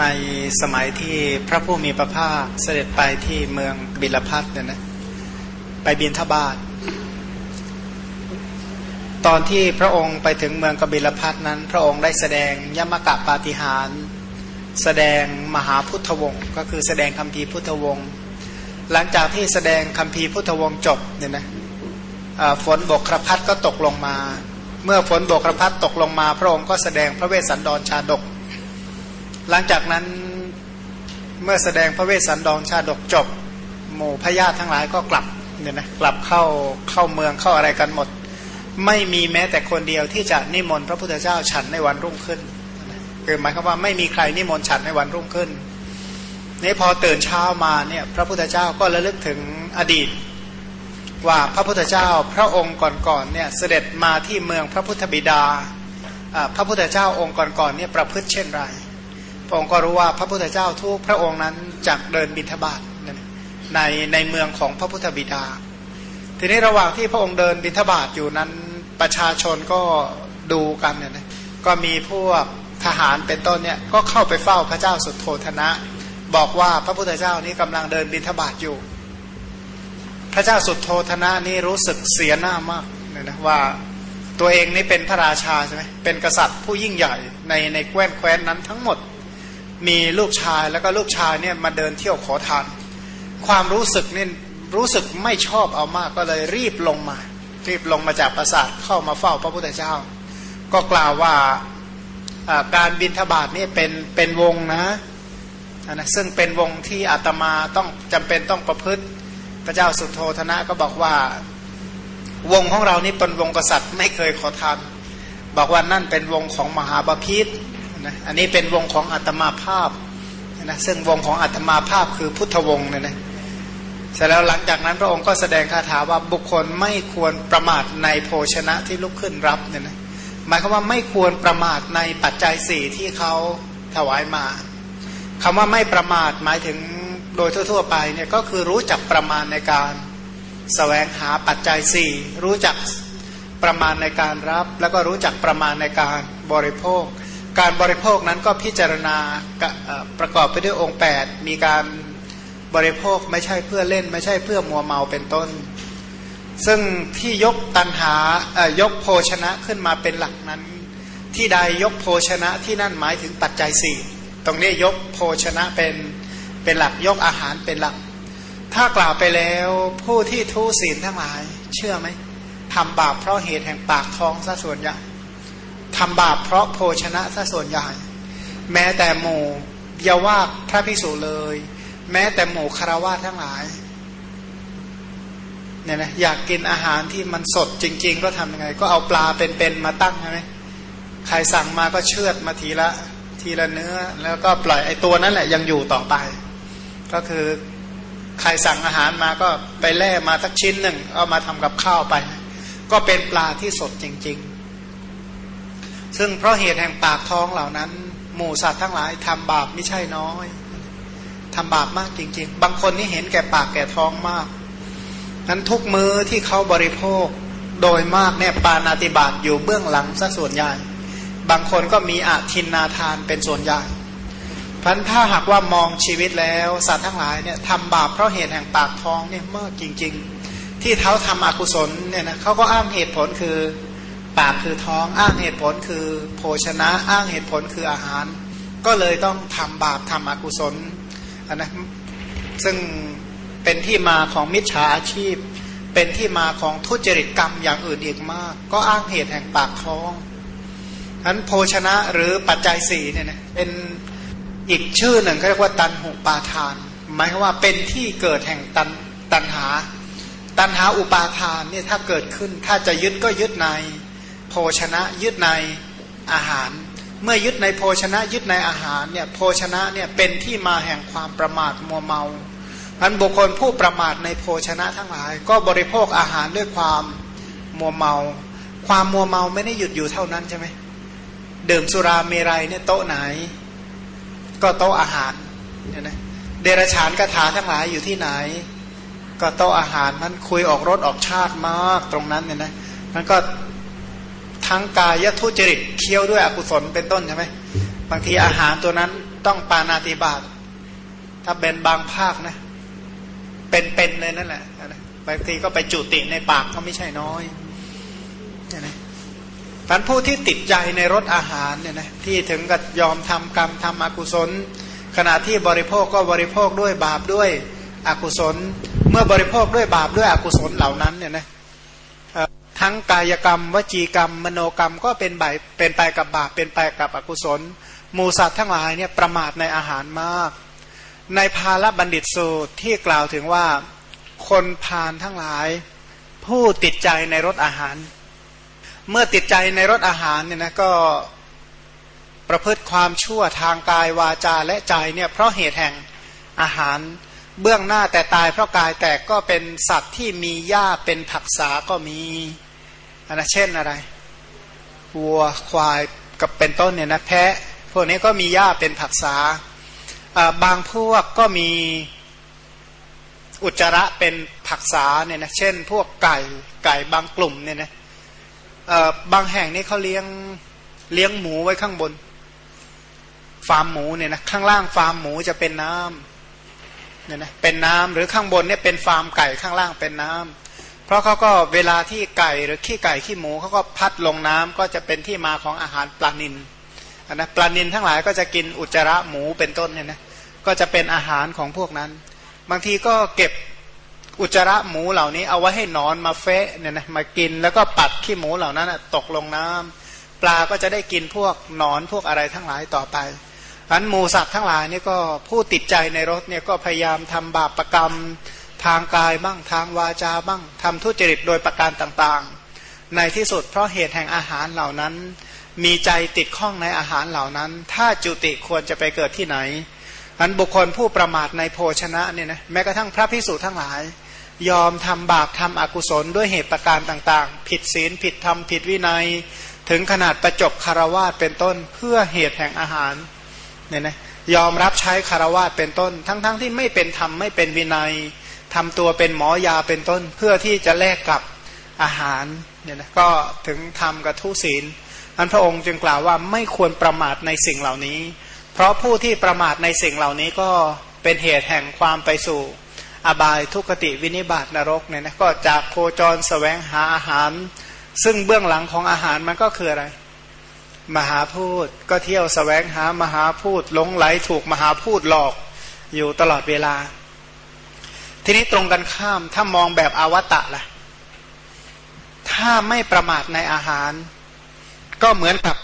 ในสมัยที่พระผู้มีพระภาคเสด็จไปที่เมืองบิลพัทเนี่ยนะไปบินทบาทตอนที่พระองค์ไปถึงเมืองกบิลพัทนั้น พระองค์ได้แสดงยมกะปาฏิหารแสดงมหาพุทธวงศ์ก็คือแสดงคำพีพุทธวงศ์หลังจากที่แสดงคำพีพุทธวงศ์จบเนี่ยนะฝนบกครพัดก็ตกลงมา เมื่อฝนบกครพัดตกลงมา พระองค์ก็แสดงพระเวสสันดรชาดก หลังจากนั้นเมื่อแสดงพระเวสสันดรชาดกจบ หมู่พญาทั้งหลายก็กลับเนี่ยนะกลับเข้าเข้าเมืองเข้าอะไรกันหมด ไม่มีแม้แต่คนเดียวที่จะนิมนต์พระพุทธเจ้าฉันในวันรุ่งขึ้นคือหมายความว่าไม่มีใครนิมนต์ฉันในวันรุ่งขึ้นนี่พอตื่นเช้ามาเนี่ยพระพุทธเจ้าก็ระลึกถึงอดีต ว่าพระพุทธเจ้าพระองค์ก่อนๆเนี่ยเสด็จมาที่เมืองพระพุทธบิดา พระพุทธเจ้าองค์ก่อนๆเนี่ยประพฤติเช่นไร ระองค์ก็รู้ว่าพระพุทธเจ้าทุกพระองค์นั้นจักเดินบิณฑบาตในในเมืองของพระพุทธบิดา ทีนี้ระหว่างที่พระองค์เดินบิณฑบาตอยู่นั้นประชาชนก็ดูกันเนี่ยนะก็มีพวกทหารเป็นต้นเนี่ยก็เข้าไปเฝ้าพระเจ้าสุดโทธนะ บอกว่าพระพุทธเจ้านี้กำลังเดินบิณฑบาตอยู่ พระเจ้าสุดโทธนะนี่รู้สึกเสียหน้ามากเนี่ยนะว่าตัวเองนี่เป็นพระราชาใช่ไหมเป็นกษัตริย์ผู้ยิ่งใหญ่ในในแคว้นแคว้นนั้นทั้งหมด มีลูกชายแล้วก็ลูกชายเนี่ยมาเดินเที่ยวขอทาน ความรู้สึกนี่รู้สึกไม่ชอบเอามากก็เลยรีบลงมา รีบลงมาจากปราสาทเข้ามาเฝ้าพระพุทธเจ้า ก็กล่าวว่าการบินทบาทนี่เป็นเป็นวงนะนะซึ่งเป็นวงที่อาตมาต้องจำเป็นต้องประพฤติพระเจ้าสุโธธนะก็บอกว่า วงของเรานี่เป็นวงกษัตริย์ไม่เคยขอทาน บอกว่านั่นเป็นวงของมหาบาพิษ นะอันนี้เป็นวงของอัตมาภาพนะซึ่งวงของอัตมาภาพคือพุทธวงศ์เนี่ยนะเสร็จแล้วหลังจากนั้นพระองค์ก็แสดงคาถาว่าบุคคลไม่ควรประมาทในโภชนะที่ลุกขึ้นรับเนี่ยนะหมายความว่าไม่ควรประมาทในปัจจัยสี่ที่เขาถวายมาคำว่าไม่ประมาทหมายถึงโดยทั่ว ๆ ไปเนี่ยก็คือรู้จักประมาณในการสแสวงหาปัจจัยสี่รู้จักประมาณในการรับ แล้วก็รู้จักประมาณในการบริโภค การบริโภคนั้นก็พิจารณาประกอบไปด้วยองค์ 8 มีการบริโภคไม่ใช่เพื่อเล่น ไม่ใช่เพื่อมัวเมาเป็นต้น ซึ่งที่ยกตันหายกโภชนะขึ้นมาเป็นหลักนั้น ที่ใดยกโภชนะที่นั่นหมายถึงปัจจัยสี่ตรงนี้ยกโภชนะเป็นเป็นหลักยกอาหารเป็นหลัก ถ้ากล่าวไปแล้วผู้ที่ทุศีลทั้งหลาย เชื่อไหมทำบาปเพราะเหตุแห่งปากท้องซะส่วนใหญ่ ทำบาปเพราะโภชนะซะส่วนใหญ่ แม้แต่หมู่เยาว่าพระพิสุเลย แม้แต่หมู่คารวะทั้งหลายเนี่ยนะอยากกินอาหารที่มันสดจริง ๆ ก็ทำยังไง ก็เอาปลาเป็นๆมาตั้งใช่ไหมใครสั่งมาก็เชือดมาทีละ ทีละเนื้อ แล้วก็ปล่อยไอ้ตัวนั้นแหละยังอยู่ต่อไป ก็คือใครสั่งอาหารมาก็ไปแล่มาสักชิ้นหนึ่งเอามาทำกับข้าวไป ก็เป็นปลาที่สดจริง ๆ ซึ่งเพราะเหตุแห่งปากท้องเหล่านั้น หมู่สัตว์ทั้งหลายทำบาปไม่ใช่น้อยทำบาปมากจริง ๆ บางคนนี่เห็นแก่ปากแก่ท้องมาก นั้นทุกมือที่เขาบริโภคโดยมากเนี่ยปานาติบาตอยู่เบื้องหลังซะส่วนใหญ่ บางคนก็มีอาทินนาทานเป็นส่วนใหญ่พันถ้าหากว่ามองชีวิตแล้วสัตว์ทั้งหลายเนี่ยทำบาปเพราะเหตุแห่งปากท้องเนี่ยมากจริง ๆ ที่เขาทำอกุศลเนี่ยนะเขาก็อ้างเหตุผลคือ ปากคือท้องอ้างเหตุผลคือโภชนะอ้างเหตุผลคืออาหาร ก็เลยต้องทำบาปทำอกุศลนนะซึ่งเป็นที่มาของมิจฉาอาชีพ เป็นที่มาของทุจริตกรรมอย่างอื่นอีกมาก ก็อ้างเหตุแห่งปากท้องนั้นโภชนะหรือปัจจัยสี่เนี่ยนะเป็นอีกชื่อหนึ่งเขาเรียกว่าตันหุปาทาน หมายว่าเป็นที่เกิดแห่งตันตันหา ตันหาอุปาทานเนี่ยถ้าเกิดขึ้นถ้าจะยึดก็ยึดใน โภชนะยึดในอาหาร เมื่อยึดในโภชนะยึดในอาหารเนี่ยโภชนะเนี่ยเป็นที่มาแห่งความประมาทมัวเมาอันบุคคลผู้ประมาทในโภชนะทั้งหลาย ก็บริโภคอาหารด้วยความมัวเมา ความมัวเมาไม่ได้หยุดอยู่เท่านั้นใช่ไหมดื่มสุราเมรัยเนี่ยโต๊ะไหน ก็โต๊ะอาหารเนี่ยนะเดรฉานกถาทั้งหลายอยู่ที่ไหน ก็โต๊ะอาหารมันคุยออกรถออกชาติมากตรงนั้นเนี่ยนะมันก็ ทั้งกายทุจริตเคี้ยวด้วยอกุศลเป็นต้นใช่ไหมบางทีอาหารตัวนั้นต้องปานาติบาตถ้าเป็นบางภาคนะ เป็นๆเลยนั่นแหละบางทีก็ไปจุติในปากก็ไม่ใช่น้อยนะท่านผู้ที่ติดใจในรสอาหารเนี่ยนะที่ถึงกับยอมทำกรรมทำอกุศล ขณะที่บริโภคก็บริโภคด้วยบาปด้วยอกุศล เมื่อบริโภคด้วยบาปด้วยอกุศลเหล่านั้นเนี่ยนะ ทั้งกายกรรม วจีกรรม มโนกรรมก็เป็นใบเป็นไปกับบาปเป็นไปกับอกุศลมูสัตว์ทั้งหลายเนี่ยประมาทในอาหารมาก ในภาลบัณฑิตสูตรที่กล่าวถึงว่าคนพานทั้งหลาย ผู้ติดใจในรสอาหาร เมื่อติดใจในรสอาหารเนี่ยนะก็ประพฤติความชั่วทางกายวาจาและใจเนี่ยเพราะเหตุแห่งอาหารเบื้องหน้าแต่ตายเพราะกายแตกก็เป็นสัตว์ที่มีหญ้าเป็นผักษาก็มี อันนะเช่นอะไรวัวควายกับเป็นต้นเนี่ยนะแพะ พวกนี้ก็มีหญ้าเป็นผักษา บางพวกก็มีอุจจาระเป็นผักษาเนี่ยนะเช่น พวกไก่ไก่บางกลุ่มเนี่ยนะบางแห่งนี่เขาเลี้ยงเลี้ยงหมูไว้ข้างบน ฟาร์มหมูเนี่ยนะข้างล่างฟาร์มหมูจะเป็นน้ำเนี่ยนะเป็นน้ำหรือข้างบนเนี่ยเป็นฟาร์มไก่ข้างล่างเป็นน้ำ เพราะเขาก็เวลาที่ไก่หรือขี้ไก่ขี้หมูเขาก็พัดลงน้ำก็จะเป็นที่มาของอาหารปลานินนะปลานินทั้งหลายก็จะกินอุจจาระหมูเป็นต้นเนี่ยนะก็จะเป็นอาหารของพวกนั้น บางทีก็เก็บอุจจาระหมูเหล่านี้ เอาไว้ให้นอนมาเฟะเนี่ยนะมากินแล้วก็ปัดขี้หมูเหล่านั้นตกลงน้ำปลาก็จะได้กินพวกนอนพวกอะไรทั้งหลายต่อไปอันหมูสัตว์ทั้งหลายนี่ก็ผู้ติดใจในรถเนี่ยก็พยายามทำบาปประกรรม ทางกายบ้างทางวาจาบ้างทำทุจริตโดยประการต่างๆ ในที่สุดเพราะเหตุแห่งอาหารเหล่านั้น มีใจติดข้องในอาหารเหล่านั้น ถ้าจุติควรจะไปเกิดที่ไหนอันบุคคลผู้ประมาทในโภชนะเนี่ยนะแม้กระทั่งพระพิสุทั้งหลาย ยอมทำบาปทำอกุศลด้วยเหตุประการต่างๆ ผิดศีลผิดธรรมผิดวินัย ถึงขนาดประจบคารวาสเป็นต้นเพื่อเหตุแห่งอาหารเนี่ยนะยอมรับใช้คารวาสเป็นต้น ทั้งๆทที่ไม่เป็นธรรมไม่เป็นวินัย ทำตัวเป็นหมอยาเป็นต้นเพื่อที่จะแลกกับอาหารเนี่ยนะก็ถึงทำกับทุศีลอันพระองค์จึงกล่าวว่าไม่ควรประมาทในสิ่งเหล่านี้ เพราะผู้ที่ประมาทในสิ่งเหล่านี้ก็เป็นเหตุแห่งความไปสู่ อบายทุกติวินิบาตนรกเนี่ยนะก็จากโคจรสแสวงหาอาหาร ซึ่งเบื้องหลังของอาหารมันก็คืออะไร มหาพูดก็เที่ยวสแสวงหามหาพูดหลงไหลถูกมหาพูดหลอกอยู่ตลอดเวลา ทีนี้ตรงกันข้ามถ้ามองแบบอวตะล่ะ ถ้าไม่ประมาทในอาหาร ก็เหมือนกับ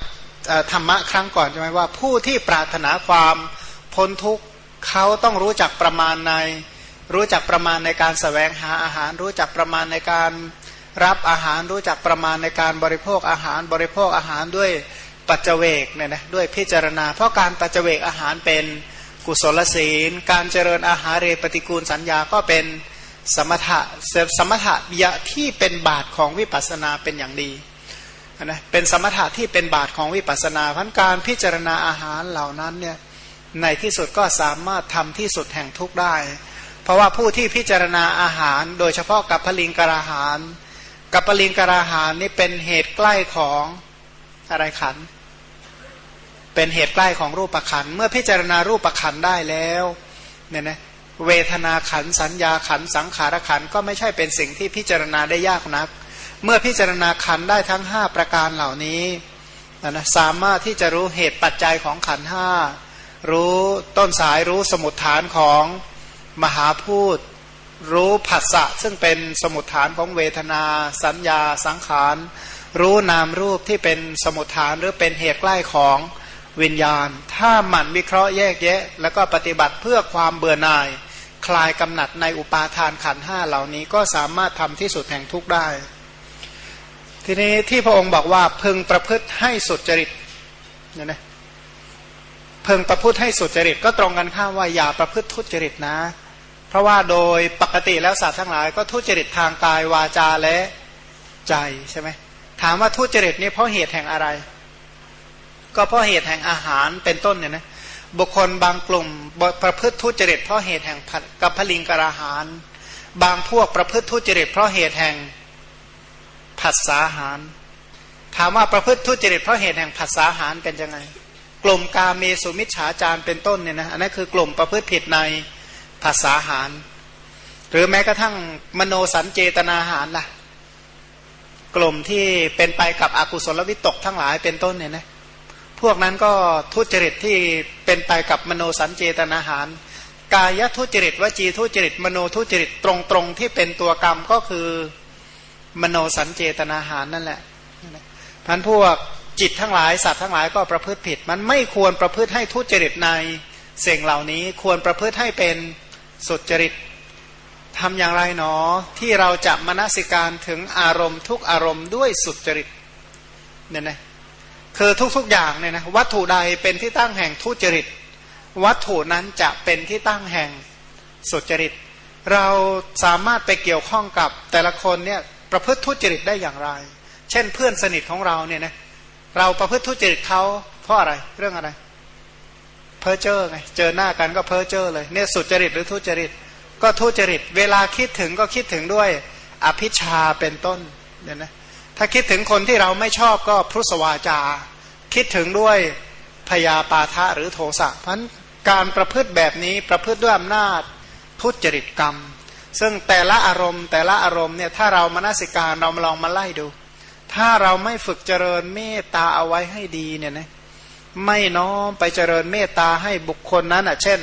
ธรรมะครั้งก่อนใช่ไหมว่า ผู้ที่ปรารถนาความพ้นทุกข์เขาต้องรู้จักประมาณใน รู้จักประมาณในการสแสวงหาอาหาร รู้จักประมาณในการรับอาหารรู้จักประมาณในการบริโภคอาหารบริโภคอาหารด้วยปัจเจกเนี่ยนะด้วยพิจารณา เพราะการปัจเจกอาหารเป็น กุศลศีล การเจริญอาหารเรปฏิกูลสัญญาก็เป็นสมถะสมถะยะที่เป็นบาทของวิปัสสนาเป็นอย่างดีนะเป็นสมถะที่เป็นบาทของวิปัสสนาพันการพิจารณาอาหารเหล่านั้นเนี่ยในที่สุดก็สามารถทำที่สุดแห่งทุกได้ เพราะว่าผู้ที่พิจารณาอาหาร โดยเฉพาะกับพลิงกราหาร กับพลิงกราหารนี่เป็นเหตุใกล้ของอะไรขัน เป็นเหตุใกล้ของรูปขันเมื่อพิจารณารูปขันได้แล้วเนี่ยนะเวทนาขันสัญญาขันสังขารขันก็ไม่ใช่เป็นสิ่งที่พิจารณาได้ยากนัก เมื่อพิจารณาขันได้ทั้งห้าประการเหล่านี้นะสามารถที่จะรู้เหตุปัจจัยของขันห้ารู้ต้นสายรู้สมุดฐานของมหาพูดรู้ผัสสะซึ่งเป็นสมุดฐานของเวทนา สัญญาสังขาร รู้นามรูปที่เป็นสมุดฐานหรือเป็นเหตุใกล้ของ วิญญาณ ถ้าหมั่นวิเคราะห์แยกแยะ แล้วก็ปฏิบัติเพื่อความเบื่อหน่าย คลายกำหนัดในอุปาทานขันห้าเหล่านี้ก็สามารถทำที่สุดแห่งทุกได้ ทีนี้ที่พระองค์บอกว่าพึงประพฤติให้สุจริตเนี่ยนะพึงประพฤติให้สุจริตก็ตรงกันข้ามว่าอย่าประพฤติทุจริตนะ เพราะว่าโดยปกติแล้วสัตว์ทั้งหลาย ก็ทุจริตทางกายวาจาและใจใช่ไหมถามว่าทุจริตนี่เพราะเหตุแห่งอะไร ก็เพราะเหตุแห่งอาหารเป็นต้นเนี่ยนะบุคคลบางกลุ่มประพฤติทุจริตเพราะเหตุแห่งกับพลิงกระหาร บางพวกประพฤติทุจริตเพราะเหตุแห่งผัสสาหาร ถามว่าประพฤติทุจริตเพราะเหตุแห่งผัสสาหารเป็นยังไง กลุ่มกาเมสุมิชฌาจารเป็นต้นเนี่ยนะอันนั้นคือกลุ่มประพฤติผิดในภาษาหาร หรือแม้กระทั่งมโนสัญเจตนาหารล่ะ กลุ่มที่เป็นไปกับอกุศลวิตกทั้งหลายเป็นต้นเนี่ยนะ พวกนั้นก็ทุจริตที่เป็นไปกับมโนสัญเจตนาหาร กายทุจริตวจีทุจริต มโนทุจริตตรงๆที่เป็นตัวกรรมก็คือมโนสัญเจตนาหารนั่นแหละพันพวกจิตทั้งหลายสัตว์ทั้งหลายก็ประพฤติผิด มันไม่ควรประพฤติให้ทุจริตในสิ่งเหล่านี้ควรประพฤติให้เป็นสุจริตทำอย่างไรหนอที่เราจะมนสิการถึงอารมณ์ทุกอารมณ์ด้วยสุจริตเนี่ยนะ คือทุกๆอย่างเนี่ยนะวัตถุใดเป็นที่ตั้งแห่งทุจริต วัตถุนั้นจะเป็นที่ตั้งแห่งสุจริต เราสามารถไปเกี่ยวข้องกับแต่ละคนเนี่ยประพฤติทุจริตได้อย่างไร เช่นเพื่อนสนิทของเราเนี่ยนะเราประพฤติทุจริตเขาเพราะอะไรเรื่องอะไร เพ้อเจ้อไงเจอหน้ากันก็เพ้อเจ้อเลยเนี่ยสุจริตหรือทุจริต ก็ทุจริต เวลาคิดถึงก็คิดถึงด้วย อภิชาเป็นต้นเนี่ยนะ ถ้าคิดถึงคนที่เราไม่ชอบก็พุสวาจา คิดถึงด้วยพยาปาทะหรือโทสะเพราะการประพฤติแบบนี้ประพฤติด้วยอำนาจทุจริตกรรม ซึ่งแต่ละอารมณ์ แต่ละอารมณ์เนี่ยถ้าเรามานาสิการเรามาลองมาไล่ดู ถ้าเราไม่ฝึกเจริญเมตตาเอาไว้ให้ดีเนี่ยนะไม่น้อมไปเจริญเมตตาให้บุคคลนั้นอะเช่น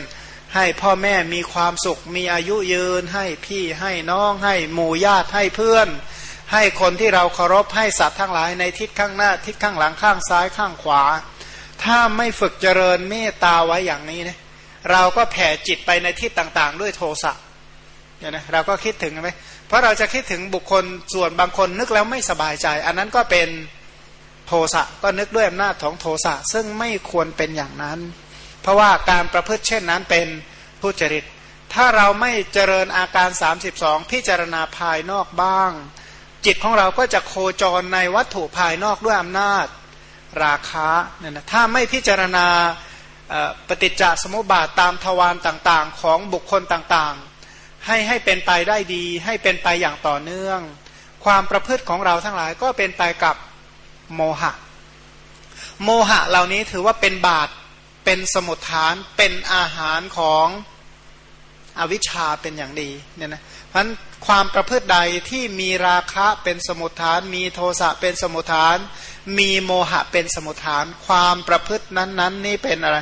ให้พ่อแม่มีความสุขมีอายุยืน ให้พี่ให้น้องให้หมู่ญาติให้เพื่อน ให้คนที่เราเคารพให้สัตว์ทั้งหลายในทิศข้างหน้าทิศข้างหลังข้างซ้ายข้างขวา ถ้าไม่ฝึกเจริญเมตตาไว้อย่างนี้นะเราก็แผ่จิตไปในทิศต่างๆ ด้วยโทสะเนี่ยนะเราก็คิดถึงไหมเพราะเราจะคิดถึงบุคคลส่วนบางคนนึกแล้วไม่สบายใจ อันนั้นก็เป็นโทสะก็นึกด้วยอำนาจของโทสะซึ่งไม่ควรเป็นอย่างนั้น เพราะว่าการประพฤติเช่นนั้นเป็นผู้จริต ถ้าเราไม่เจริญอาการ 32 พิจารณาภายนอกบ้าง จิตของเราก็จะโคจรในวัตถุภายนอกด้วยอำนาจราคะเนี่ยนะถ้าไม่พิจารณาปฏิจจสมุปบาทตามทวารต่างๆ ของบุคคลต่างๆ ให้ให้เป็นไปได้ดี ให้เป็นไปอย่างต่อเนื่อง ความประพฤติของเราทั้งหลายก็เป็นไปกับโมหะ โมหะเหล่านี้ถือว่าเป็นบาตเป็นสมุทฐานเป็นอาหารของอวิชชาเป็นอย่างดีเนี่ยนะเพราะ ความประพฤติใดที่มีราคะเป็นสมุทฐาน มีโทสะเป็นสมุทฐาน มีโมหะเป็นสมุทฐาน ความประพฤตินั้นๆ นี่เป็นอะไร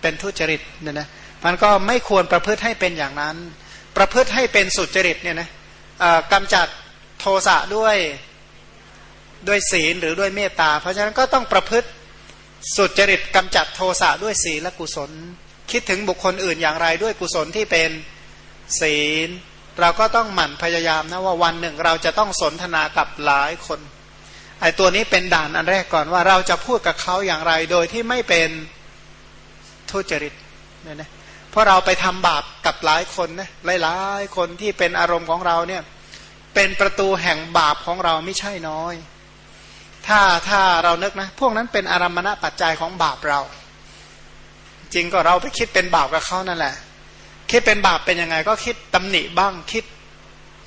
เป็นทุจริตเนี่ยนะมันก็ไม่ควรประพฤติให้เป็นอย่างนั้น ประพฤติให้เป็นสุจริตเนี่ยนะกำจัดโทสะด้วยด้วยศีลหรือด้วยเมตตา เพราะฉะนั้นก็ต้องประพฤติสุจริตกำจัดโทสะด้วยศีลและกุศล คิดถึงบุคคลอื่นอย่างไรด้วยกุศลที่เป็นศีล เราก็ต้องหมั่นพยายามนะว่าวันหนึ่งเราจะต้องสนทนากับหลายคนไอ้ตัวนี้เป็นด่านอันแรกก่อนว่าเราจะพูดกับเขาอย่างไรโดยที่ไม่เป็นทุจริตเนี่ยนะเพราะเราไปทำบาปกับหลายคนนะหลายๆคนที่เป็นอารมณ์ของเราเนี่ยเป็นประตูแห่งบาปของเราไม่ใช่น้อย ถ้าถ้าเรานึกนะ พวกนั้นเป็นอารมณะปัจจัยของบาปเรา จริงก็เราไปคิดเป็นบาปกับเขานั่นแหละ คิดเป็นบาปเป็นยังไง ก็คิดตำหนิบ้างคิด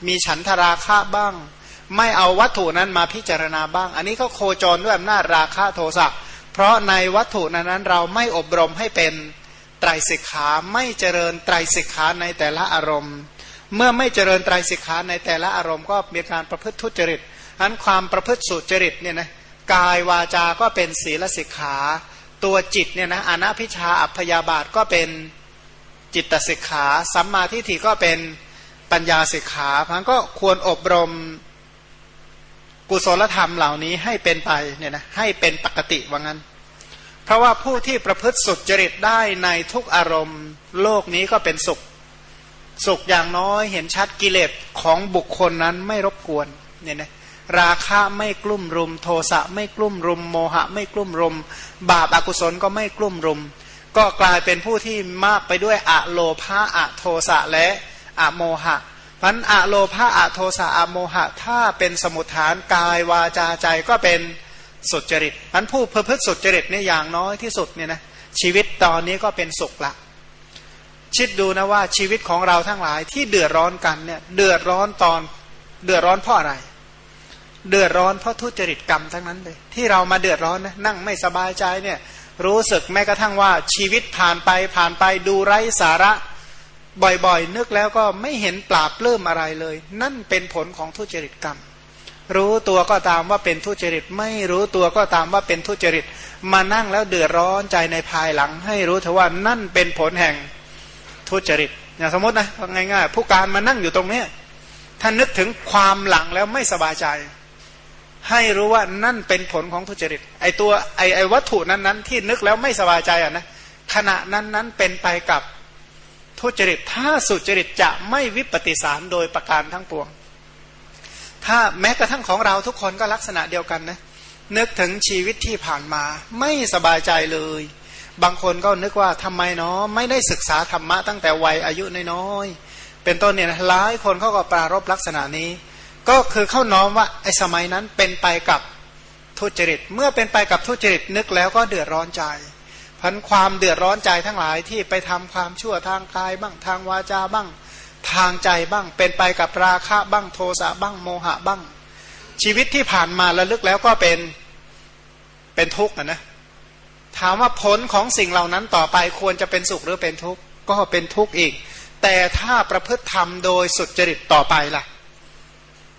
มีฉันทราคะบ้าง ไม่เอาวัตถุนั้นมาพิจารณาบ้าง อันนี้ก็โคจรด้วยอำนาจราคะโทสะเพราะในวัตถุนั้นนั้นเราไม่อบรมให้เป็นไตรสิกขาไม่เจริญไตรสิกขาในแต่ละอารมณ์ เมื่อไม่เจริญไตรสิกขาในแต่ละอารมณ์ ก็มีการประพฤติทุจริตอันความประพฤติสุจริตเนี่ยนะกายวาจาก็เป็นศีลสิกขา ตัวจิตเนี่ยนะอนัพิชาอัพยาบาทก็เป็น จิตสิกขาสัมมาทิฏฐิก็เป็นปัญญาสิกขาพันก็ควรอบรมกุศลธรรมเหล่านี้ให้เป็นไปเนี่ยนะให้เป็นปกติว่างั้น เพราะว่าผู้ที่ประพฤติสุดจริตได้ในทุกอารมณ์ โลกนี้ก็เป็นสุข สุขอย่างน้อยเห็นชัดกิเลสของบุคคลนั้นไม่รบกวนเนี่ยนะราคะไม่กลุ่มรุม โทสะไม่กลุ่มรุม โมหะไม่กลุ่มรุม บาปอากุศลก็ไม่กลุ่มรุม ก็กลายเป็นผู้ที่มากไปด้วยอะโลภะอะโทสะและอะโมหะพันอะโลภะอะโทสะอะโมหะ ถ้าเป็นสมุทฐานกายวาจาใจก็เป็นสุจริตพันผู้เพื่อพฤติสุจริตเนี่ยอย่างน้อยที่สุดเนี่ยนะชีวิตตอนนี้ก็เป็นสุขละคิดดูนะว่าชีวิตของเราทั้งหลายที่เดือดร้อนกันเนี่ยเดือดร้อนตอนเดือดร้อนเพราะอะไร เดือดร้อนเพราะทุจริตกรรมทั้งนั้นเลยที่เรามาเดือดร้อนนะนั่งไม่สบายใจเนี่ย รู้สึกแม้กระทั่งว่าชีวิตผ่านไปผ่านไปดูไร้สาระบ่อยๆ นึกแล้วก็ไม่เห็นปราบเริ่มอะไรเลย นั่นเป็นผลของทุจริตกรรม รู้ตัวก็ตามว่าเป็นทุจริต ไม่รู้ตัวก็ตามว่าเป็นทุจริต มานั่งแล้วเดือดร้อนใจในภายหลัง ให้รู้เถอะว่านั่นเป็นผลแห่งทุจริตอย่างสมมตินะง่ายๆ ผู้การมานั่งอยู่ตรงเนี้ยท่านนึกถึงความหลังแล้วไม่สบายใจ ให้รู้ว่านั่นเป็นผลของทุจริต ไอตัวไอไอวัตถุนั้นนั้นที่นึกแล้วไม่สบายใจอะนะขณะนั้นนั้นเป็นไปกับทุจริต ถ้าสุจริตจะไม่วิปฏิสารโดยประการทั้งปวง ถ้าแม้กระทั่งของเราทุกคนก็ลักษณะเดียวกันนะนึกถึงชีวิตที่ผ่านมา ไม่สบายใจเลย บางคนก็นึกว่าทำไมเนาะไม่ได้ศึกษาธรรมะตั้งแต่วัยอายุน้อยๆเป็นต้นเนี่ยหลายคนเขาก็ปรารบลักษณะนี้ ก็คือเข้าน้อมว่าไอ้สมัยนั้นเป็นไปกับทุจริต เมื่อเป็นไปกับทุจริตนึกแล้วก็เดือดร้อนใจพันความเดือดร้อนใจทั้งหลายที่ไปทำความชั่วทางกายบ้างทางวาจาบ้างทางใจบ้าง เป็นไปกับราคะบ้างโทสะบ้างโมหะบ้าง ชีวิตที่ผ่านมาระลึกแล้วก็เป็นเป็นทุกข์นะถามว่าผลของสิ่งเหล่านั้นต่อไปควรจะเป็นสุขหรือเป็นทุกข์ก็เป็นทุกข์อีก แต่ถ้าประพฤติธรรมโดยสุจริตต่อไปล่ะ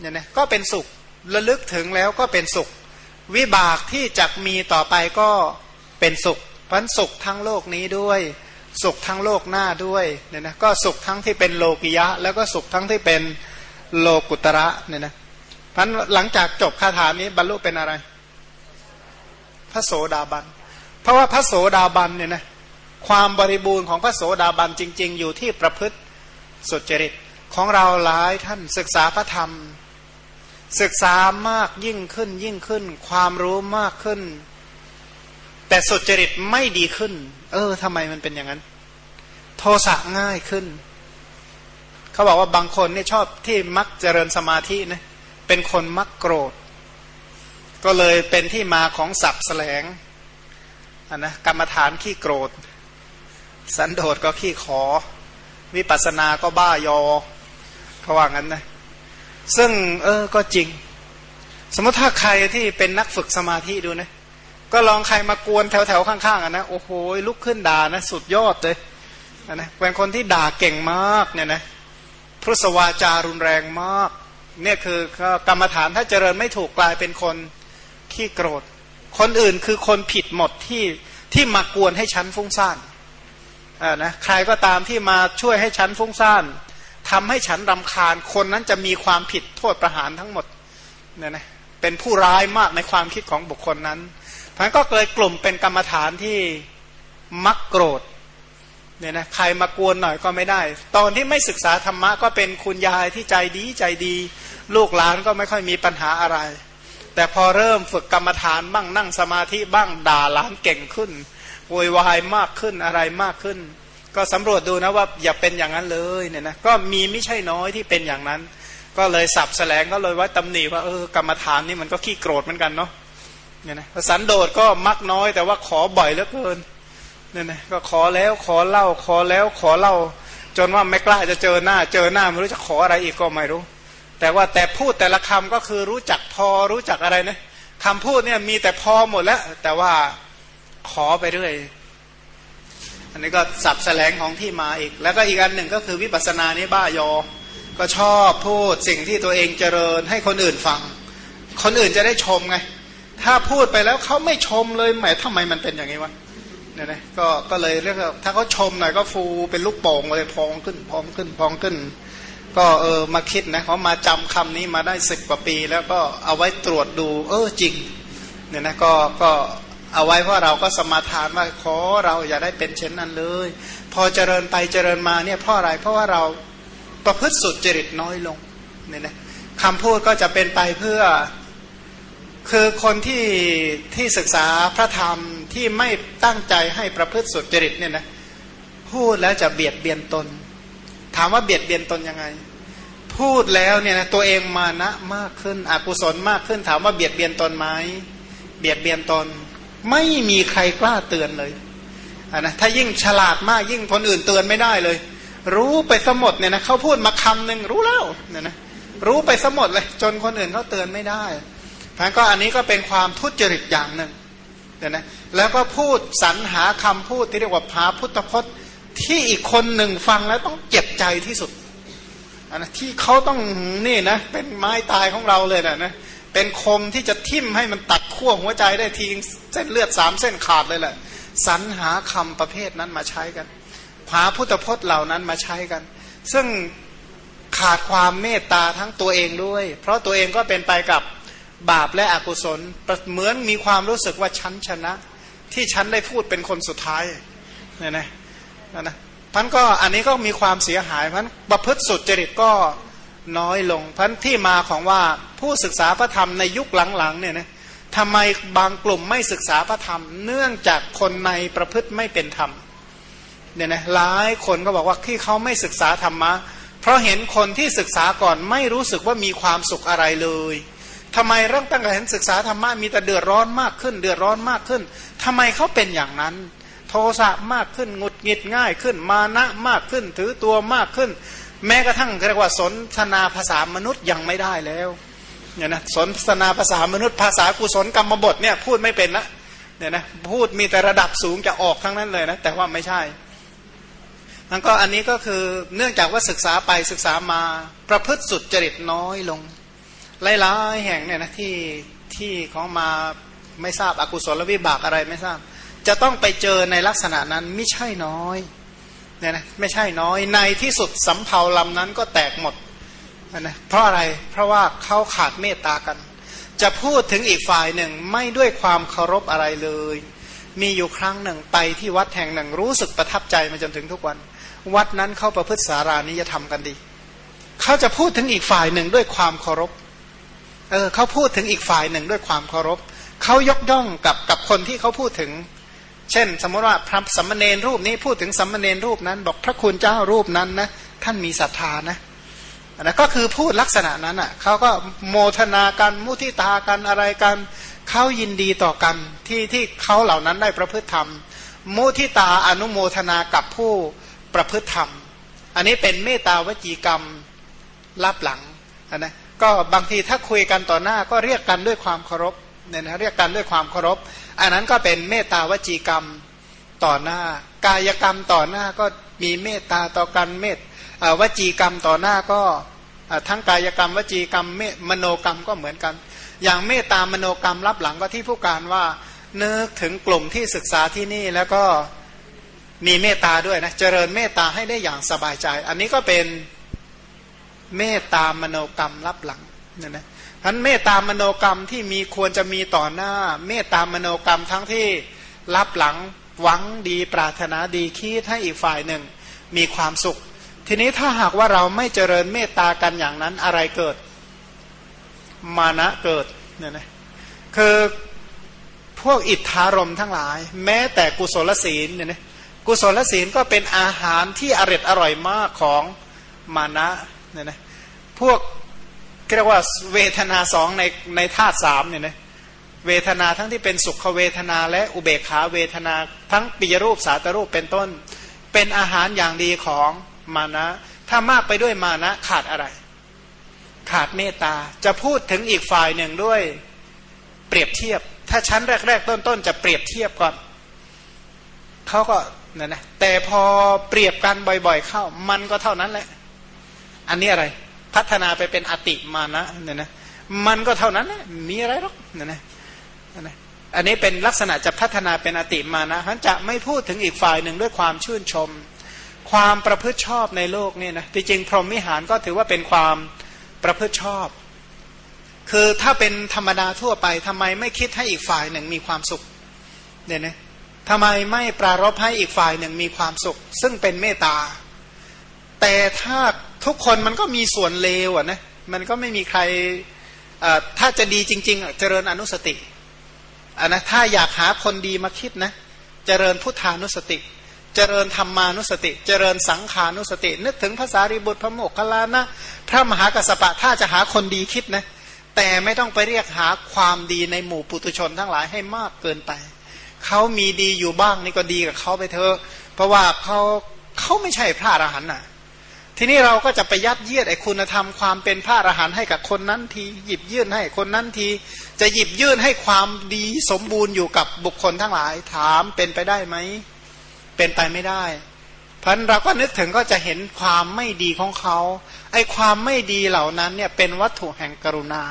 เนี่ยนะก็เป็นสุขระลึกถึงแล้วก็เป็นสุข วิบากที่จะมีต่อไปก็เป็นสุขพันสุขทั้งโลกนี้ด้วย สุขทั้งโลกหน้าด้วยเนี่ยนะก็สุขทั้งที่เป็นโลกิยะ แล้วก็สุขทั้งที่เป็นโลกุตระเนี่ยนะพันหลังจากจบคาถานี้บรรลุเป็นอะไร พระโสดาบัน เพราะว่าพระโสดาบันเนี่ยนะความบริบูรณ์ของพระโสดาบันจริง ๆ อยู่ที่ประพฤติสุจริตของเราหลายท่านศึกษาพระธรรม ศึกษามากยิ่งขึ้นยิ่งขึ้น ความรู้มากขึ้น แต่สุจริตไม่ดีขึ้น เออทำไมมันเป็นอย่างนั้น โทสะง่ายขึ้น เขาบอกว่าบางคนเนี่ยชอบที่มักเจริญสมาธินะเป็นคนมักโกรธ ก็เลยเป็นที่มาของศัพท์แสลงนนะกรรมฐานขี้โกรธ สันโดษก็ขี้ขอ วิปัสสนาก็บ้ายอเขาว่างั้นนะ ซึ่งเออก็จริง สมมติถ้าใครที่เป็นนักฝึกสมาธิดูนะ ก็ลองใครมากวนแถวๆข้างๆอะนะโอ้โหลุกขึ้นด่านะสุดยอดเลยนะเป็นคนที่ด่าเก่งมากเนี่ยนะพุทธวาจารุนแรงมาก เนี่ยคือกรรมฐานถ้าเจริญไม่ถูกกลายเป็นคนขี้โกรธ คนอื่นคือคนผิดหมดที่ที่มากวนให้ฉันฟุ้งซ่านอ่านะใครก็ตามที่มาช่วยให้ฉันฟุ้งซ่าน ทำให้ฉันรำคาญ คนนั้นจะมีความผิดโทษประหารทั้งหมดเนี่ยนะเป็นผู้ร้ายมากในความคิดของบุคคลนั้นพันก็เลยกลุ่มเป็นกรรมฐานที่มักโกรธเนี่ยนะใครมากวนหน่อยก็ไม่ได้ ตอนที่ไม่ศึกษาธรรมะก็เป็นคุณยายที่ใจดีใจดี ลูกหลานก็ไม่ค่อยมีปัญหาอะไร แต่พอเริ่มฝึกกรรมฐานบ้างนั่งสมาธิบ้างด่าหลานเก่งขึ้นโวยวายมากขึ้นอะไรมากขึ้น ก็สำรวจดูนะว่าอย่าเป็นอย่างนั้นเลยเนี่ยนะก็มีไม่ใช่น้อยที่เป็นอย่างนั้น ก็เลยสับแสลงก็เลยว่าตำหนิว่าเออกรรมฐานนี่มันก็ขี้โกรธเหมือนกันเนาะเนี่ยนะสันโดษก็มักน้อยแต่ว่าขอบ่อยเหลือเกินเนี่ยนะก็ขอแล้วขอเล่าขอแล้วขอเล่า จนว่าไม่กล้าจะเจอหน้า เจอหน้าไม่รู้จะขออะไรอีกก็ไม่รู้ แต่ว่าแต่พูดแต่ละคำก็คือรู้จักพอรู้จักอะไรนะคำพูดเนี่ยมีแต่พอหมดแล้ว แต่ว่าขอไปเรื่อย อันนี้ก็สับแสลงของที่มาอีก แล้วก็อีกอันหนึ่งก็คือวิปัสสนานี้บ้ายอ ก็ชอบพูดสิ่งที่ตัวเองเจริญให้คนอื่นฟัง คนอื่นจะได้ชมไง ถ้าพูดไปแล้วเขาไม่ชมเลยหมายทำไมมันเป็นอย่างนี้วะเนี่ยนะก็ก็เลยเรียกถ้าเขาชมหน่อยก็ฟูเป็นลูกโป่งเลยพองขึ้นพองขึ้นพองขึ้น ก็เออมาคิดนะเขามาจำคำนี้มาได้สิบกว่าปี แล้วก็เอาไว้ตรวจดู เออจริงเนี่ยนะก็ก็ เอาไว้เพราะเราก็สมาทานว่าขอเราอย่าได้เป็นเช่นนั้นเลย พอเจริญไปเจริญมาเนี่ยเพราะอะไรเพราะว่าเราประพฤติสุดจริตน้อยลงเนี่ยนะคำพูดก็จะเป็นไปเพื่อคือคนที่ที่ศึกษาพระธรรมที่ไม่ตั้งใจให้ประพฤติสุดจริตเนี่ยนะพูดแล้วจะเบียดเบียนตน ถามว่าเบียดเบียนตนยังไง พูดแล้วเนี่ยนะตัวเองมานะมากขึ้นอกุศลมากขึ้น ถามว่าเบียดเบียนตนไหมเบียดเบียนตน ไม่มีใครกล้าเตือนเลยนะถ้ายิ่งฉลาดมากยิ่งคนอื่นเตือนไม่ได้เลย รู้ไปสมดเนี่ยนะเขาพูดมาคำหนึ่งรู้แล้วเนี่ยนะรู้ไปสมดเลย จนคนอื่นเขาเตือนไม่ได้พันก็อันนี้ก็เป็นความทุจริตอย่างหนึ่งเดี๋ยนะแล้วก็พูดสรรหาคำพูดที่เรียกว่าพาพุทธพจน์ ที่อีกคนหนึ่งฟังแล้วต้องเจ็บใจที่สุดอันนะที่เขาต้องนี่นะเป็นไม้ตายของเราเลยนะนะ เป็นคมที่จะทิ่มให้มันตัดขั้วหัวใจได้ทีเส้นเลือดสามเส้นขาดเลยแหละสรรหาคำประเภทนั้นมาใช้กันพาพุทธพจน์เหล่านั้นมาใช้กัน ซึ่งขาดความเมตตาทั้งตัวเองด้วย เพราะตัวเองก็เป็นไปกับบาปและอกุศลเหมือนมีความรู้สึกว่าฉันชนะ ที่ฉันได้พูดเป็นคนสุดท้ายเนี่ยนะนะพันก็อันนี้ก็มีความเสียหายพันประพฤติสุดจริตก็ น้อยลงพันที่มาของว่าผู้ศึกษาพระธรรมในยุคหลังๆเนี่ยนะทำไมบางกลุ่มไม่ศึกษาพระธรรม เนื่องจากคนในประพฤติไม่เป็นธรรมเนี่ยนะหลายคนก็บอกว่าที่เขาไม่ศึกษาธรรมะเพราะเห็นคนที่ศึกษาก่อนไม่รู้สึกว่ามีความสุขอะไรเลยทำไมเริ่มตั้งแต่เห็นศึกษาธรรมะมีแต่เดือดร้อนมากขึ้น เดือดร้อนมากขึ้นทำไมเขาเป็นอย่างนั้น โทสะมากขึ้นงุดหงิดง่ายขึ้น มานะมากขึ้น ถือตัวมากขึ้น แม้กระทั่งเรียกว่าสนทนาภาษามนุษย์ยังไม่ได้แล้วเนี่ยนะสนทนาภาษามนุษย์ภาษากุศลกรรมบทเนี่ยพูดไม่เป็นนะเนี่ยนะพูดมีแต่ระดับสูงจะออกทั้งนั้นเลยนะแต่ว่าไม่ใช่มันก็อันนี้ก็คือเนื่องจากว่าศึกษาไปศึกษามาประพฤติสุดจริตน้อยลงหลายๆแห่งเนี่ยนะที่ที่ของมาไม่ทราบอกุศลวิบากอะไรไม่ทราบ จะต้องไปเจอในลักษณะนั้นไม่ใช่น้อย เนี่ยนะไม่ใช่น้อยในที่สุดสำเภาลำนั้นก็แตกหมดนะเพราะอะไรเพราะว่าเขาขาดเมตตากัน จะพูดถึงอีกฝ่ายหนึ่งไม่ด้วยความเคารพอะไรเลย มีอยู่ครั้งหนึ่งไปที่วัดแห่งหนึ่งรู้สึกประทับใจมาจนถึงทุกวัน วัดนั้นเขาประพฤติสารานิยธรรมกันดีเขาจะพูดถึงอีกฝ่ายหนึ่งด้วยความเคารพเออเขาพูดถึงอีกฝ่ายหนึ่งด้วยความเคารพเขายกย่องกับกับคนที่เขาพูดถึง เช่น สมมติว่าพระสัมมาเนรรูปนี้พูดถึงสัมมาเนรรูปนั้น บอกพระคุณเจ้ารูปนั้นนะท่านมีศรัทธานะนะก็คือพูดลักษณะนั้นอะเขาก็โมทนากันมุทิตากันอะไรกันเขายินดีต่อกันที่ที่เขาเหล่านั้นได้ประพฤติธรรม มุทิตาอนุโมทนากับผู้ประพฤติธรรม อันนี้เป็นเมตตาวจีกรรมรับหลังนะก็บางทีถ้าคุยกันต่อหน้าก็เรียกกันด้วยความเคารพเนี่ยนะเรียกกันด้วยความเคารพ อันนั้นก็เป็นเมตตาวจีกรรมต่อหน้า กายกรรมต่อหน้าก็มีเมตตาต่อกันเมตวจีกรรมต่อหน้าก็ทั้งกายกรรมวจีกรรมมโนกรรมก็เหมือนกัน อย่างเมตตามโนกรรมรับหลังก็ที่ผู้การว่านึกถึงกลุ่มที่ศึกษาที่นี่แล้วก็มีเมตตาด้วยนะเจริญเมตตาให้ได้อย่างสบายใจ อันนี้ก็เป็นเมตตามโนกรรมรับหลังเนี่ยนะ ท่านเมตตามโนกรรมที่มีควรจะมีต่อหน้า เมตตามโนกรรมทั้งที่รับหลังหวังดีปรารถนาดีคิดให้อีกฝ่ายหนึ่ง มีความสุข ทีนี้ถ้าหากว่าเราไม่เจริญเมตตากันอย่างนั้นอะไรเกิด มานะเกิดเนี่ยนะคือพวกอิทธารมทั้งหลาย แม้แต่กุศลศีลเนี่ยนะกุศลศีลก็เป็นอาหารที่อร่อยอร่อยมากของมานะเนี่ยนะพวก เรียกว่าเวทนาสองในในธาตุสามเนี่ยนะเวทนาทั้งที่เป็นสุขเวทนา และอุเบกขาเวทนาทั้งปิยรูปสาตรูปเป็นต้น เป็นอาหารอย่างดีของมานะ ถ้ามากไปด้วยมานะขาดอะไร ขาดเมตตา จะพูดถึงอีกฝ่ายหนึ่งด้วยเปรียบเทียบ ถ้าชั้นแรก ๆ ต้นๆจะเปรียบเทียบก่อนเขาก็นั่นนะแต่พอเปรียบกันบ่อย ๆ เข้า มันก็เท่านั้นแหละ อันนี้อะไร พัฒนาไปเป็นอติมานะเนี่ยนะมันก็เท่านั้นแหละมีอะไรหรอกเนี่ยนะอันนี้เป็นลักษณะจะพัฒนาเป็นอติมานะท่านจะไม่พูดถึงอีกฝ่ายหนึ่งด้วยความชื่นชม ความประพฤติชอบในโลกนี่นะจริงๆพรหมวิหารก็ถือว่าเป็นความประพฤติชอบ คือถ้าเป็นธรรมดาทั่วไปทำไมไม่คิดให้อีกฝ่ายหนึ่งมีความสุขเนี่ยนะทำไมไม่ปรารบให้อีกฝ่ายหนึ่งมีความสุข ซึ่งเป็นเมตตาแต่ถ้า ทุกคนมันก็มีส่วนเลวอะนะมันก็ไม่มีใครถ้าจะดีจริง ๆ เจริญอนุสติอะนะถ้าอยากหาคนดีมาคิดนะ เจริญพุทธานุสติ เจริญธรรมานุสติ เจริญสังขานุสติ นึกถึงภาษาริบุตรพระโมกขลานะ พระมหากัสปะถ้าจะหาคนดีคิดนะ แต่ไม่ต้องไปเรียกหาความดีในหมู่ปุตุชนทั้งหลายให้มากเกินไป เขามีดีอยู่บ้างนี่ก็ดีกับเขาไปเถอะ เพราะว่าเขาเขาไม่ใช่พระอรหันต์น่ะ ทีนี้เราก็จะไปยัดเยียดไอ้คุณธรรมความเป็นพระอรหันต์ให้กับคนนั้นที หยิบยื่นให้คนนั้นที จะหยิบยื่นให้ความดีสมบูรณ์อยู่กับบุคคลทั้งหลาย ถามเป็นไปได้ไหม เป็นไปไม่ได้พราะเราก็นึกถึงก็จะเห็นความไม่ดีของเขาไอ้ความไม่ดีเหล่านั้นเนี่ยเป็นวัตถุแห่งกรุณา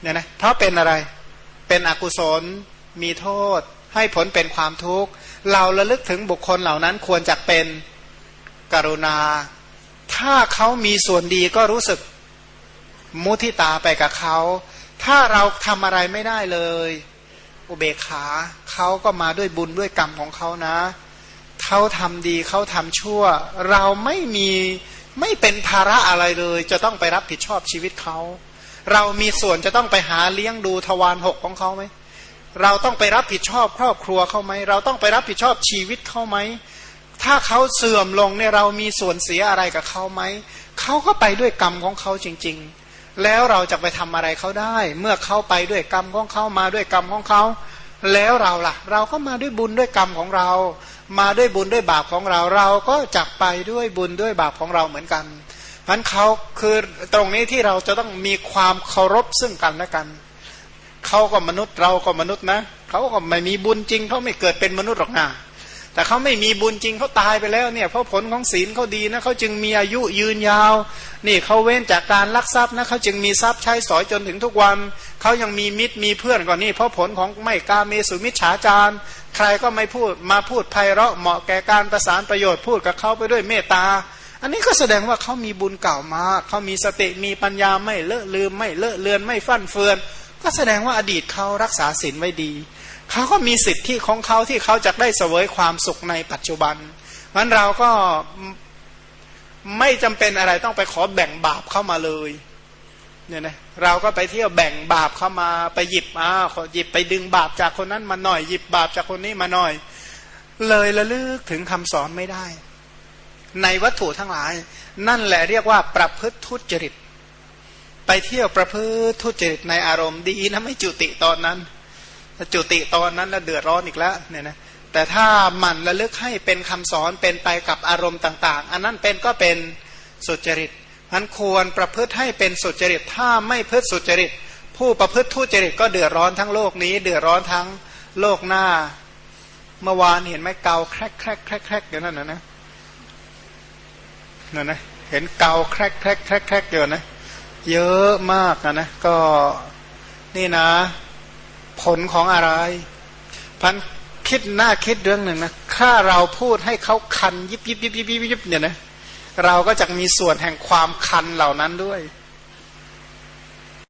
เนี่ยนะเพราะเป็นอะไร เป็นอกุศลมีโทษ ให้ผลเป็นความทุกข์ เราระลึกถึงบุคคลเหล่านั้นควรจะเป็นกรุณา ถ้าเขามีส่วนดีก็รู้สึกมุทิตาไปกับเขา ถ้าเราทำอะไรไม่ได้เลย อุเบกขาเขาก็มาด้วยบุญด้วยกรรมของเขานะ เขาทำดีเขาทำชั่ว เราไม่มีไม่เป็นภาระอะไรเลย จะต้องไปรับผิดชอบชีวิตเขา เรามีส่วนจะต้องไปหาเลี้ยงดูทวารหกของเขาไหม เราต้องไปรับผิดชอบครอบครัวเขาไหม เราต้องไปรับผิดชอบชีวิตเขาไหม ถ้าเขาเสื่อมลงเนี่ยเรามีส่วนเสียอะไรกับเขาไหม เขาก็ไปด้วยกรรมของเขาจริง ๆ แล้วเราจะไปทำอะไรเขาได้ เมื่อเขาไปด้วยกรรมของเขามาด้วยกรรมของเขา แล้วเราล่ะ เราก็มาด้วยบุญด้วยกรรมของเรา มาด้วยบุญด้วยบาปของเรา เราก็จักไปด้วยบุญด้วยบาปของเราเหมือนกันมันเขาคือตรงนี้ที่เราจะต้องมีความเคารพซึ่งกันและกัน เขาก็มนุษย์เราก็มนุษย์นะ เขาก็ไม่มีบุญจริงเขาไม่เกิดเป็นมนุษย์หรอกนะ แต่เขาไม่มีบุญจริงเขาตายไปแล้วเนี่ยเพราะผลของศีลเขาดีนะเขาจึงมีอายุยืนยาว นี่เขาเว้นจากการลักทรัพย์นะเขาจึงมีทรัพย์ใช้สอยจนถึงทุกวันเขายังมีมิตรมีเพื่อนก่อนนี่เพราะผลของไม่กาเมสุมิจฉาจารใครก็ไม่พูดมาพูดไพเราะเหมาะแก่การประสานประโยชน์พูดกับเขาไปด้วยเมตตา อันนี้ก็แสดงว่าเขามีบุญเก่ามาเขามีสติมีปัญญาไม่เลอะลืมไม่เลอะเลือนไม่ฟั่นเฟือน ก็แสดงว่าอดีตเขารักษาศีลไว้ดี เขาก็มีสิทธิของเขาที่เขาจะได้เสวยความสุขในปัจจุบันมันเราก็ไม่จำเป็นอะไรต้องไปขอแบ่งบาปเข้ามาเลยเนี่ยนะเราก็ไปเที่ยวแบ่งบาปเข้ามาไปหยิบอ่าหยิบไปดึงบาปจากคนนั้นมาหน่อยหยิบบาปจากคนนี้มาหน่อย เลยระลึกถึงคำสอนไม่ได้ ในวัตถุทั้งหลาย นั่นแหละเรียกว่าประพฤติทุจริต ไปเที่ยวประพฤติทุจริตในอารมณ์ดีนะไม่จุติตอนนั้น จุติตอนนั้นแล้วเดือดร้อนอีกแล้วเนี่ยนะแต่ถ้ามันระลึกให้เป็นคำสอนเป็นไปกับอารมณ์ต่าง ๆ อันนั้นเป็นก็เป็นสุจริตมันควรประพฤติให้เป็นสุจริต ถ้าไม่พฤติสุจริต ผู้ประพฤติทุจริตก็เดือดร้อนทั้งโลกนี้ เดือดร้อนทั้งโลกหน้า เมื่อวานเห็นไหมเกาแครกแครกแครกแครกอย่นั้นนะนะนั่นนะเห็นเกาแครกแครกแครกแครกอยู่นะ เยอะมากนะนะก็นี่นะ ผลของอะไรพันคิดหน้าคิดเรื่องหนึ่งนะถ้าเราพูดให้เขาคันยิบยิบยิบยิบยิบเนี่ยนะเราก็จะมีส่วนแห่งความคันเหล่านั้นด้วย